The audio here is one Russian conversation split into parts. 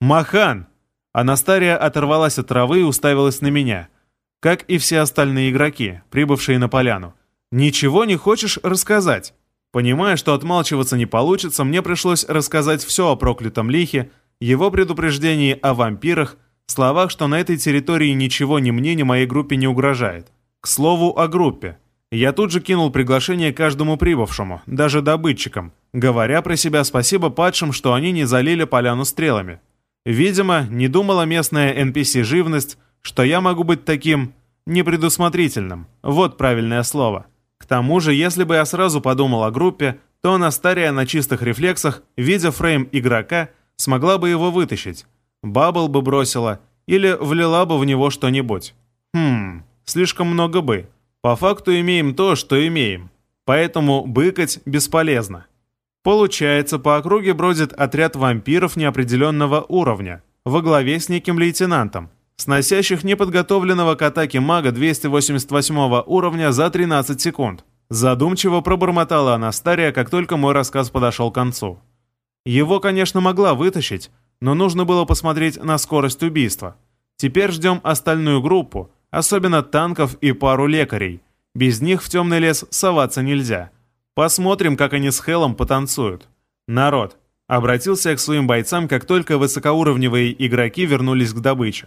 «Махан!» Анастария оторвалась от травы и уставилась на меня, как и все остальные игроки, прибывшие на поляну. «Ничего не хочешь рассказать?» Понимая, что отмалчиваться не получится, мне пришлось рассказать все о проклятом лихе, его предупреждении о вампирах, словах, что на этой территории ничего ни мне, ни моей группе не угрожает. К слову о группе. Я тут же кинул приглашение каждому прибывшему, даже добытчикам, говоря про себя спасибо падшим, что они не залили поляну стрелами. Видимо, не думала местная NPC-живность, что я могу быть таким непредусмотрительным. Вот правильное слово. К тому же, если бы я сразу подумал о группе, то Анастария на чистых рефлексах, видя фрейм игрока, смогла бы его вытащить. Бабл бы бросила или влила бы в него что-нибудь. Хм, Слишком много «бы». По факту имеем то, что имеем. Поэтому быкать бесполезно. Получается, по округе бродит отряд вампиров неопределенного уровня, во главе с неким лейтенантом, сносящих неподготовленного к атаке мага 288 уровня за 13 секунд. Задумчиво пробормотала Анастария, как только мой рассказ подошел к концу. Его, конечно, могла вытащить, но нужно было посмотреть на скорость убийства. Теперь ждем остальную группу, Особенно танков и пару лекарей. Без них в темный лес соваться нельзя. Посмотрим, как они с Хелом потанцуют. Народ. Обратился я к своим бойцам, как только высокоуровневые игроки вернулись к добыче.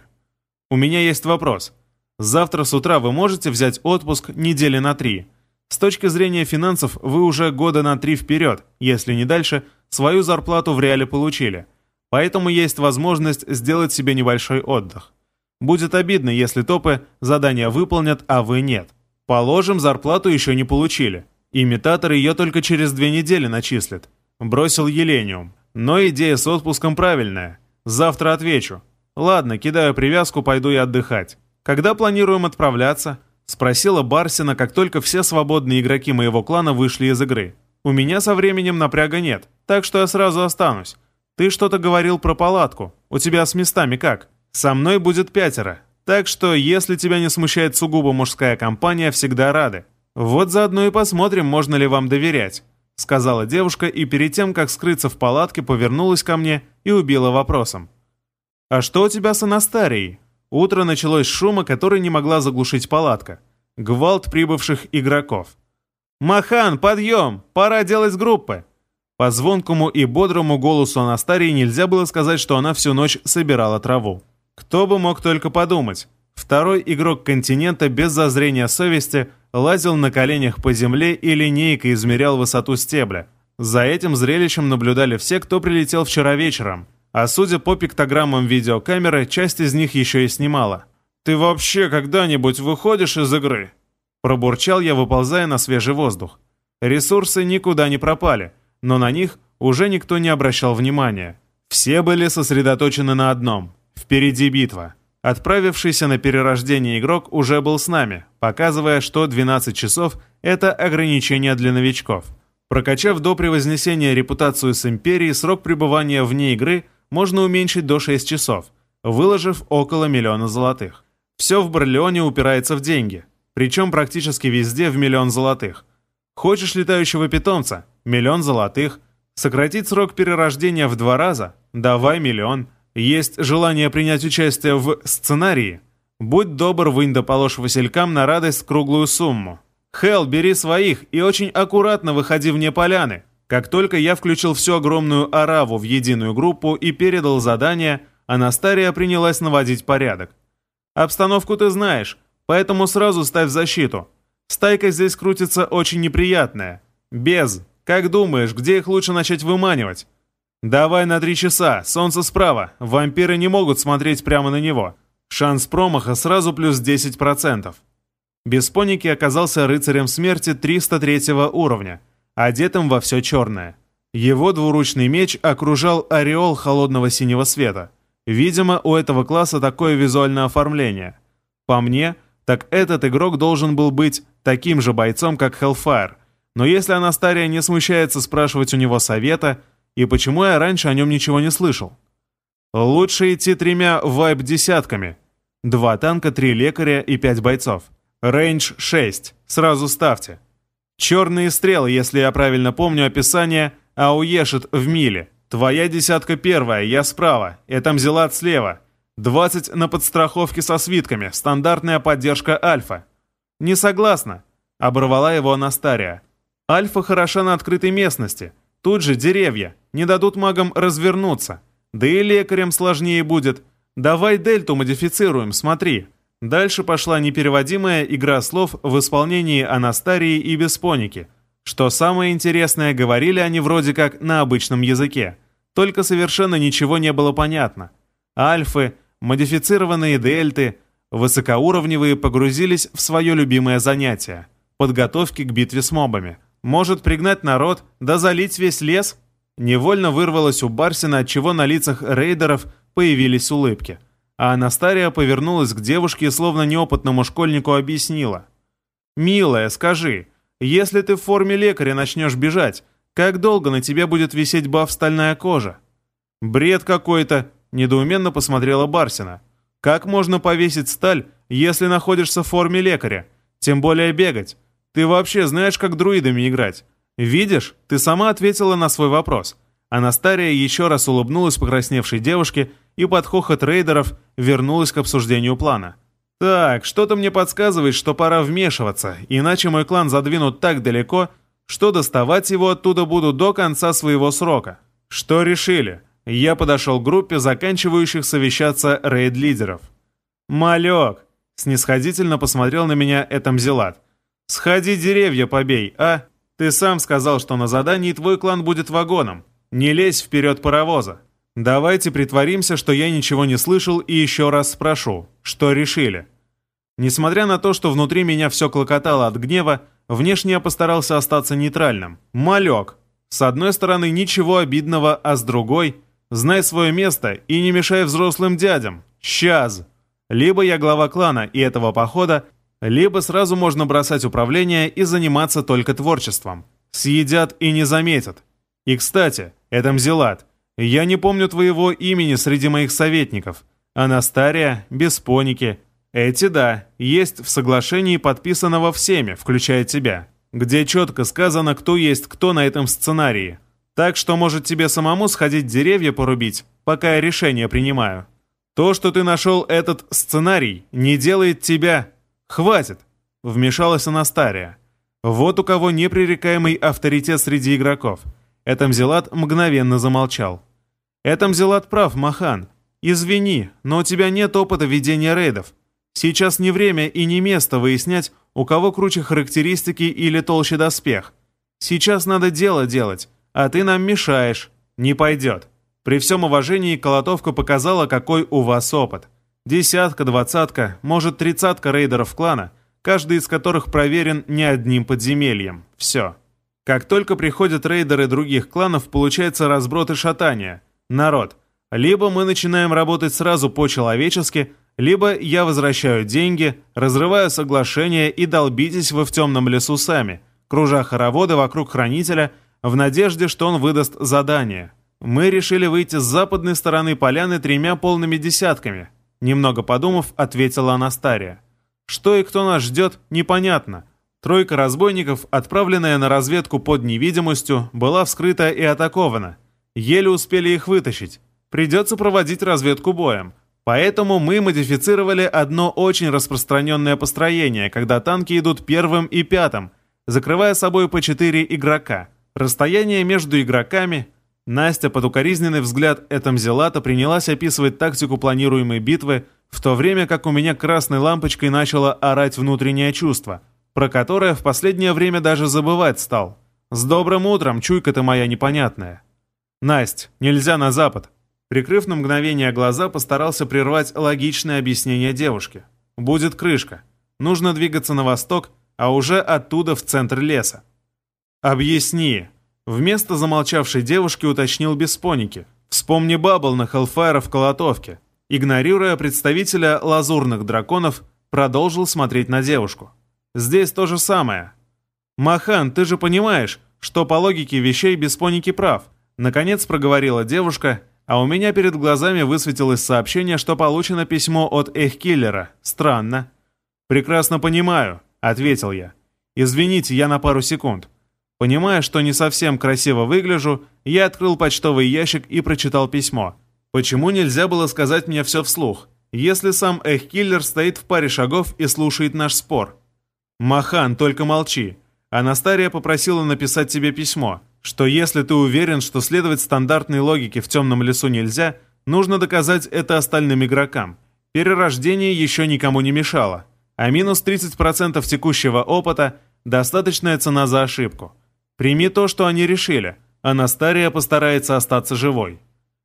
У меня есть вопрос. Завтра с утра вы можете взять отпуск недели на три. С точки зрения финансов вы уже года на три вперед, если не дальше, свою зарплату в реале получили. Поэтому есть возможность сделать себе небольшой отдых. Будет обидно, если топы задание выполнят, а вы нет. Положим, зарплату еще не получили. Имитатор ее только через две недели начислит. Бросил Елениум. Но идея с отпуском правильная. Завтра отвечу. Ладно, кидаю привязку, пойду и отдыхать. Когда планируем отправляться? Спросила Барсина, как только все свободные игроки моего клана вышли из игры. У меня со временем напряга нет, так что я сразу останусь. Ты что-то говорил про палатку. У тебя с местами как? Со мной будет пятеро, так что, если тебя не смущает сугубо мужская компания, всегда рады. Вот заодно и посмотрим, можно ли вам доверять», — сказала девушка и перед тем, как скрыться в палатке, повернулась ко мне и убила вопросом. «А что у тебя с Анастарией?» Утро началось с шума, который не могла заглушить палатка. Гвалт прибывших игроков. «Махан, подъем! Пора делать группы!» По звонкому и бодрому голосу Анастарии нельзя было сказать, что она всю ночь собирала траву. Кто бы мог только подумать. Второй игрок континента без зазрения совести лазил на коленях по земле и линейкой измерял высоту стебля. За этим зрелищем наблюдали все, кто прилетел вчера вечером. А судя по пиктограммам видеокамеры, часть из них еще и снимала. «Ты вообще когда-нибудь выходишь из игры?» Пробурчал я, выползая на свежий воздух. Ресурсы никуда не пропали, но на них уже никто не обращал внимания. Все были сосредоточены на одном Впереди битва. Отправившийся на перерождение игрок уже был с нами, показывая, что 12 часов — это ограничение для новичков. Прокачав до превознесения репутацию с Империей, срок пребывания вне игры можно уменьшить до 6 часов, выложив около миллиона золотых. Все в Барлеоне упирается в деньги, причем практически везде в миллион золотых. Хочешь летающего питомца? Миллион золотых. Сократить срок перерождения в два раза? Давай миллион. Есть желание принять участие в сценарии? Будь добр, вынь да положь василькам на радость круглую сумму. Хел, бери своих и очень аккуратно выходи вне поляны. Как только я включил всю огромную араву в единую группу и передал задание, Анастария принялась наводить порядок. Обстановку ты знаешь, поэтому сразу ставь защиту. Стайка здесь крутится очень неприятная. Без. Как думаешь, где их лучше начать выманивать? «Давай на три часа, солнце справа, вампиры не могут смотреть прямо на него. Шанс промаха сразу плюс 10%. Беспоники оказался рыцарем смерти 303 уровня, одетым во все черное. Его двуручный меч окружал ореол холодного синего света. Видимо, у этого класса такое визуальное оформление. По мне, так этот игрок должен был быть таким же бойцом, как Hellfire. Но если Анастария не смущается спрашивать у него совета – и почему я раньше о нем ничего не слышал? Лучше идти тремя вайп-десятками. Два танка, три лекаря и пять бойцов. Рейндж 6. Сразу ставьте. Черные стрелы, если я правильно помню описание, ауешит в миле. Твоя десятка первая, я справа, это Мзелат слева. 20 на подстраховке со свитками, стандартная поддержка Альфа. Не согласна, оборвала его Анастария. Альфа хороша на открытой местности. Тут же деревья, не дадут магам развернуться. Да и лекарям сложнее будет. Давай дельту модифицируем, смотри. Дальше пошла непереводимая игра слов в исполнении Анастарии и Беспоники. Что самое интересное, говорили они вроде как на обычном языке. Только совершенно ничего не было понятно. Альфы, модифицированные дельты, высокоуровневые погрузились в свое любимое занятие – подготовки к битве с мобами. Может пригнать народ, да залить весь лес? Невольно вырвалось у Барсина, от чего на лицах рейдеров появились улыбки. А Анастария повернулась к девушке и словно неопытному школьнику объяснила. «Милая, скажи, если ты в форме лекаря начнешь бежать, как долго на тебе будет висеть баф «Стальная кожа»?» «Бред какой-то», — недоуменно посмотрела Барсина. «Как можно повесить сталь, если находишься в форме лекаря? Тем более бегать. Ты вообще знаешь, как друидами играть? Видишь, ты сама ответила на свой вопрос». Анастария еще раз улыбнулась покрасневшей девушке и под хохот рейдеров вернулась к обсуждению плана. «Так, что-то мне подсказывает, что пора вмешиваться, иначе мой клан задвинут так далеко, что доставать его оттуда буду до конца своего срока. Что решили?» Я подошел к группе заканчивающих совещаться рейд-лидеров. «Малек!» — снисходительно посмотрел на меня Этамзелат. «Сходи деревья побей, а? Ты сам сказал, что на задании твой клан будет вагоном. Не лезь вперед паровоза. Давайте притворимся, что я ничего не слышал и еще раз спрошу, что решили. Несмотря на то, что внутри меня все клокотало от гнева, внешне я постарался остаться нейтральным. Малек. С одной стороны, ничего обидного, а с другой — знай свое место и не мешай взрослым дядям. Сейчас. Либо я глава клана и этого похода, либо сразу можно бросать управление и заниматься только творчеством. Съедят и не заметят. И, кстати, это Мзелат. Я не помню твоего имени среди моих советников. Анастария, Беспоники. Эти, да, есть в соглашении, подписанного всеми, включая тебя, где четко сказано, кто есть кто на этом сценарии. Так что, может, тебе самому сходить деревья порубить, пока я решение принимаю. То, что ты нашел этот сценарий, не делает тебя... Хватит!» Вмешалась Анастария. Вот у кого непререкаемый авторитет среди игроков — Этамзелат мгновенно замолчал. «Этамзелат прав, Махан. Извини, но у тебя нет опыта ведения рейдов. Сейчас не время и не место выяснять, у кого круче характеристики или толще доспех. Сейчас надо дело делать, а ты нам мешаешь. Не пойдет. При всем уважении колотовка показала, какой у вас опыт. Десятка, двадцатка, может тридцатка рейдеров клана, каждый из которых проверен не одним подземельем. Все. Как только приходят рейдеры других кланов, получается разброд и шатание. Народ, либо мы начинаем работать сразу по-человечески, либо я возвращаю деньги, разрываю соглашение и долбитесь вы в темном лесу сами, кружа хороводы вокруг хранителя, в надежде, что он выдаст задание. Мы решили выйти с западной стороны поляны тремя полными десятками. Немного подумав, ответила Анастария. Что и кто нас ждет, непонятно. Тройка разбойников, отправленная на разведку под невидимостью, была вскрыта и атакована. Еле успели их вытащить. Придется проводить разведку боем. Поэтому мы модифицировали одно очень распространенное построение, когда танки идут первым и пятым, закрывая собой по четыре игрока. Расстояние между игроками... Настя под укоризненный взгляд Этамзелата принялась описывать тактику планируемой битвы, в то время как у меня красной лампочкой начало орать внутреннее чувство — про которое в последнее время даже забывать стал. С добрым утром, чуйка ты моя непонятная. Насть, нельзя на запад. Прикрыв на мгновение глаза, постарался прервать логичное объяснение девушки. Будет крышка. Нужно двигаться на восток, а уже оттуда в центр леса. Объясни. Вместо замолчавшей девушки уточнил Беспоники. Вспомни Бабл на Хеллфайра в Колотовке. Игнорируя представителя лазурных драконов, продолжил смотреть на девушку. Здесь то же самое. Махан, ты же понимаешь, что по логике вещей Беспоники прав. Наконец проговорила девушка, а у меня перед глазами высветилось сообщение, что получено письмо от Эхкиллера. Странно. «Прекрасно понимаю», — ответил я. «Извините, я на пару секунд». Понимая, что не совсем красиво выгляжу, я открыл почтовый ящик и прочитал письмо. Почему нельзя было сказать мне все вслух, если сам Эхкиллер стоит в паре шагов и слушает наш спор? «Махан, только молчи. Анастария попросила написать тебе письмо, что если ты уверен, что следовать стандартной логике в темном лесу нельзя, нужно доказать это остальным игрокам. Перерождение еще никому не мешало, а минус 30% текущего опыта – достаточная цена за ошибку. Прими то, что они решили. Анастария постарается остаться живой.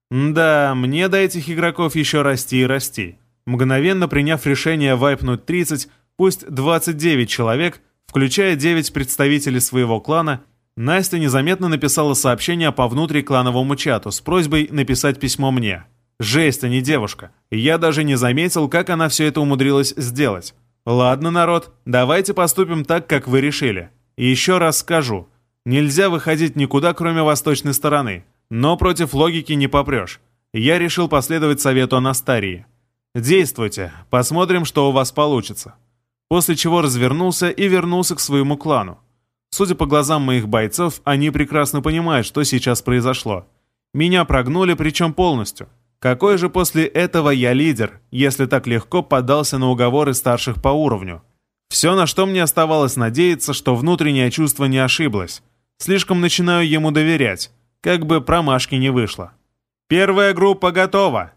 Да, мне до этих игроков еще расти и расти. Мгновенно приняв решение вайпнуть 30, пусть 29 человек, включая 9 представителей своего клана, Настя незаметно написала сообщение по внутриклановому чату с просьбой написать письмо мне. Жесть, а не девушка. Я даже не заметил, как она все это умудрилась сделать. Ладно, народ, давайте поступим так, как вы решили. Еще раз скажу. Нельзя выходить никуда, кроме восточной стороны. Но против логики не попрешь. Я решил последовать совету Анастарии. Действуйте, посмотрим, что у вас получится. После чего развернулся и вернулся к своему клану. Судя по глазам моих бойцов, они прекрасно понимают, что сейчас произошло. Меня прогнули, причем полностью. Какой же после этого я лидер, если так легко поддался на уговоры старших по уровню? Все, на что мне оставалось надеяться, что внутреннее чувство не ошиблось. Слишком начинаю ему доверять, как бы промашки не вышло. Первая группа готова.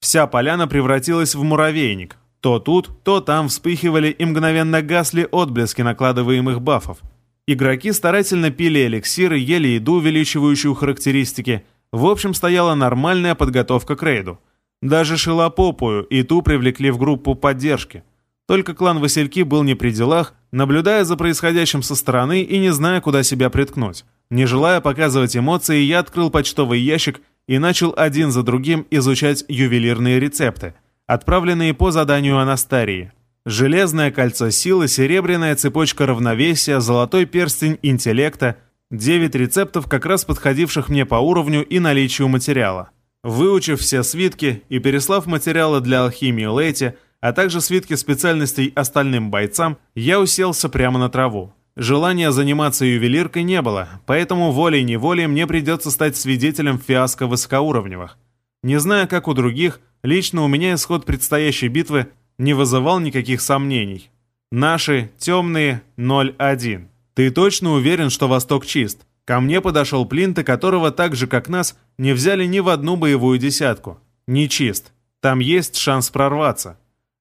Вся поляна превратилась в муравейник. То тут, то там вспыхивали и мгновенно гасли отблески накладываемых бафов. Игроки старательно пили эликсиры, ели еду, увеличивающую характеристики. В общем, стояла нормальная подготовка к рейду. Даже Шилопопую и ту привлекли в группу поддержки – только клан Васильки был не при делах, наблюдая за происходящим со стороны и не зная, куда себя приткнуть. Не желая показывать эмоции, я открыл почтовый ящик и начал один за другим изучать ювелирные рецепты, отправленные по заданию Анастарии. Железное кольцо силы, серебряная цепочка равновесия, золотой перстень интеллекта, 9 рецептов, как раз подходивших мне по уровню и наличию материала. Выучив все свитки и переслав материалы для алхимии Лейте, а также свитки специальностей остальным бойцам, я уселся прямо на траву. Желания заниматься ювелиркой не было, поэтому волей-неволей мне придется стать свидетелем фиаско высокоуровневых. Не зная, как у других, лично у меня исход предстоящей битвы не вызывал никаких сомнений. Наши темные 0-1. Ты точно уверен, что Восток чист? Ко мне подошел Плинта, которого так же, как нас, не взяли ни в одну боевую десятку. Не чист. Там есть шанс прорваться.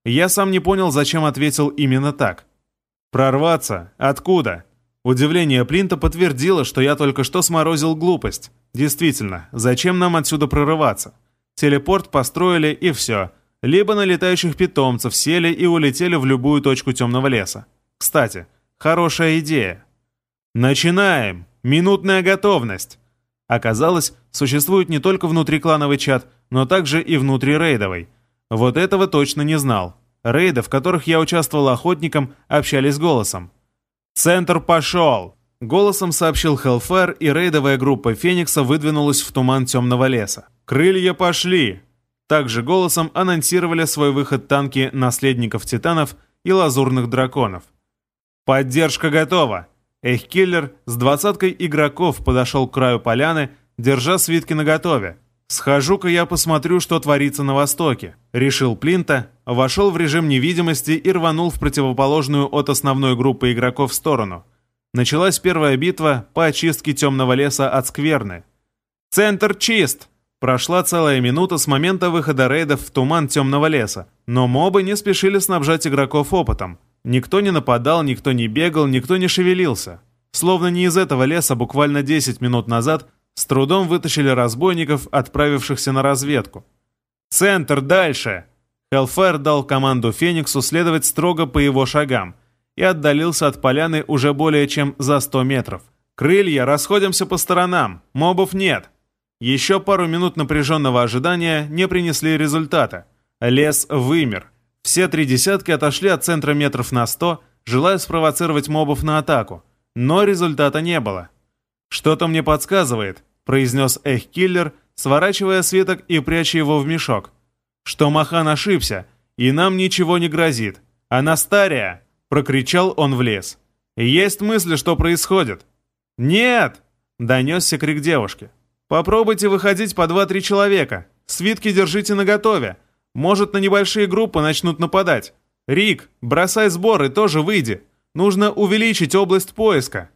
Я сам не понял, зачем ответил именно так. «Прорваться? Откуда?» Удивление Плинта подтвердило, что я только что сморозил глупость. Действительно, зачем нам отсюда прорываться? Телепорт построили и все. Либо на летающих питомцев сели и улетели в любую точку темного леса. Кстати, хорошая идея. Начинаем! Минутная готовность! Оказалось, существует не только внутриклановый чат, но также и внутрирейдовый – вот этого точно не знал. Рейды, в которых я участвовал охотником, общались голосом. «Центр пошел!» Голосом сообщил Хелфер, и рейдовая группа Феникса выдвинулась в туман темного леса. «Крылья пошли!» Также голосом анонсировали свой выход танки наследников Титанов и Лазурных Драконов. «Поддержка готова!» Эхкиллер с двадцаткой игроков подошел к краю поляны, держа свитки наготове. «Схожу-ка я посмотрю, что творится на востоке», — решил Плинта, вошел в режим невидимости и рванул в противоположную от основной группы игроков сторону. Началась первая битва по очистке темного леса от скверны. «Центр чист!» Прошла целая минута с момента выхода рейдов в туман темного леса, но мобы не спешили снабжать игроков опытом. Никто не нападал, никто не бегал, никто не шевелился. Словно не из этого леса буквально 10 минут назад с трудом вытащили разбойников, отправившихся на разведку. «Центр, дальше!» Хелфайр дал команду Фениксу следовать строго по его шагам и отдалился от поляны уже более чем за 100 метров. «Крылья, расходимся по сторонам, мобов нет!» Еще пару минут напряженного ожидания не принесли результата. Лес вымер. Все три десятки отошли от центра метров на 100, желая спровоцировать мобов на атаку. Но результата не было. «Что-то мне подсказывает», — произнес Эхкиллер, сворачивая свиток и пряча его в мешок. «Что Махан ошибся, и нам ничего не грозит. Анастария!» — прокричал он в лес. «Есть мысли, что происходит?» «Нет!» — донесся крик девушки. «Попробуйте выходить по два-три человека. Свитки держите наготове. Может, на небольшие группы начнут нападать. Рик, бросай сбор и тоже выйди. Нужно увеличить область поиска».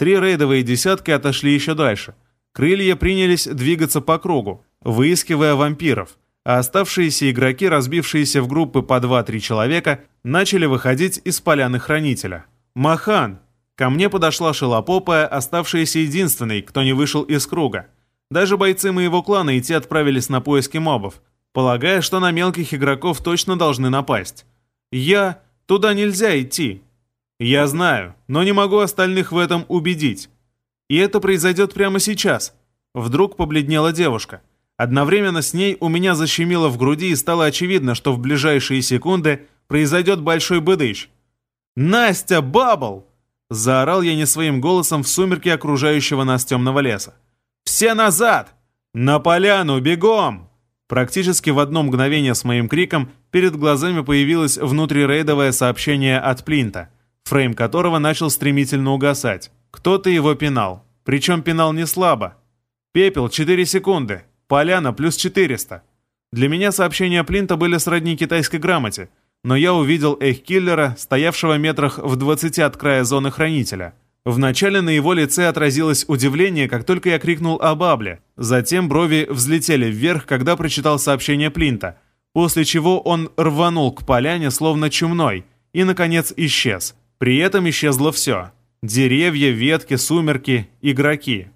Три рейдовые десятки отошли еще дальше. Крылья принялись двигаться по кругу, выискивая вампиров, а оставшиеся игроки, разбившиеся в группы по 2-3 человека, начали выходить из поляны хранителя. «Махан!» Ко мне подошла шелопопая, оставшаяся единственной, кто не вышел из круга. Даже бойцы моего клана идти отправились на поиски мобов, полагая, что на мелких игроков точно должны напасть. Я... Туда нельзя идти. Я знаю, но не могу остальных в этом убедить. И это произойдет прямо сейчас. Вдруг побледнела девушка. Одновременно с ней у меня защемило в груди и стало очевидно, что в ближайшие секунды произойдет большой быдыч. «Настя, Бабл!» Заорал я не своим голосом в сумерке окружающего нас темного леса. «Все назад! На поляну, бегом!» Практически в одно мгновение с моим криком перед глазами появилось внутрирейдовое сообщение от Плинта, фрейм которого начал стремительно угасать. Кто-то его пинал. Причем пинал не слабо. Пепел 4 секунды. Поляна плюс 400. Для меня сообщения Плинта были сродни китайской грамоте, но я увидел Эхкиллера, стоявшего метрах в 20 от края зоны хранителя. Вначале на его лице отразилось удивление, как только я крикнул о Бабле. Затем брови взлетели вверх, когда прочитал сообщение Плинта, после чего он рванул к поляне, словно чумной, и, наконец, исчез. При этом исчезло все. Деревья, ветки, сумерки, игроки.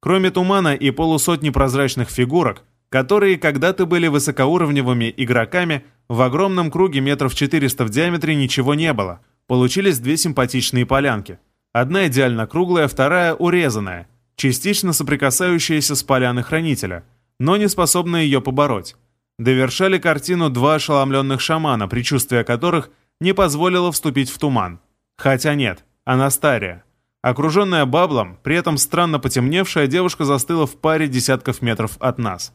Кроме тумана и полусотни прозрачных фигурок, которые когда-то были высокоуровневыми игроками, в огромном круге метров 400 в диаметре ничего не было. Получились две симпатичные полянки. Одна идеально круглая, вторая урезанная, частично соприкасающаяся с поляны хранителя, но не способная ее побороть. Довершали картину два ошеломленных шамана, предчувствие которых не позволило вступить в туман. Хотя нет, Анастария. Окруженная баблом, при этом странно потемневшая, девушка застыла в паре десятков метров от нас.